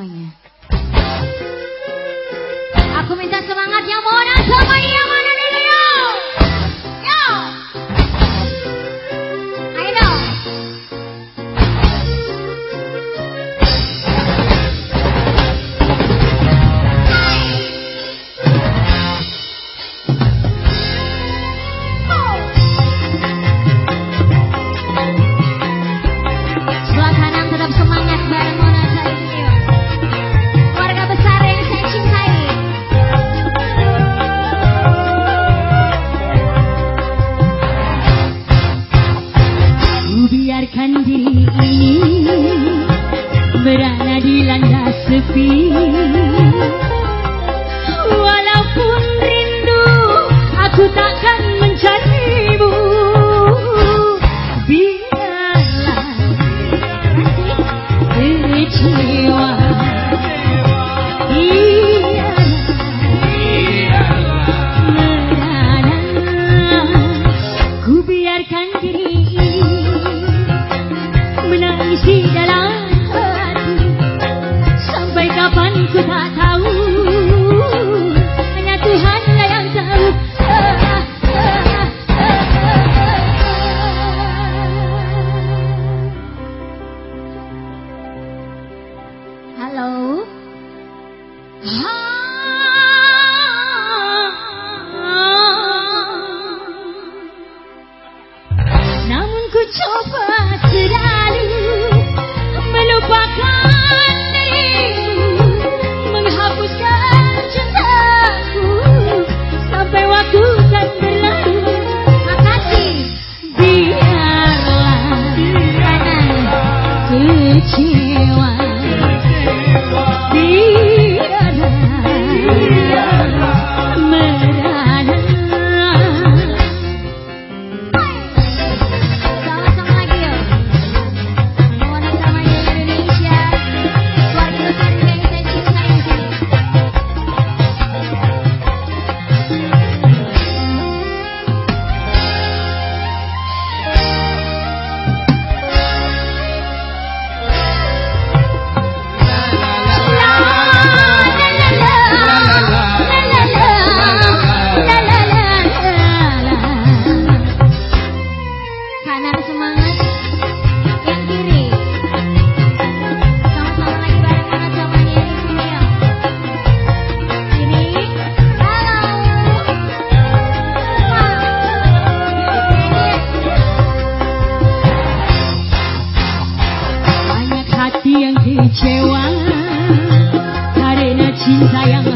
semuanya. Aku minta semangat yang Mona sama berada di landas sepi. Walaupun rindu aku takkan mencarimu. Biarlah kecewa Ku biarkan diri ini menangis ku tahu hanya Tuhan yang tahu kecewa kecewa. Karena cinta yang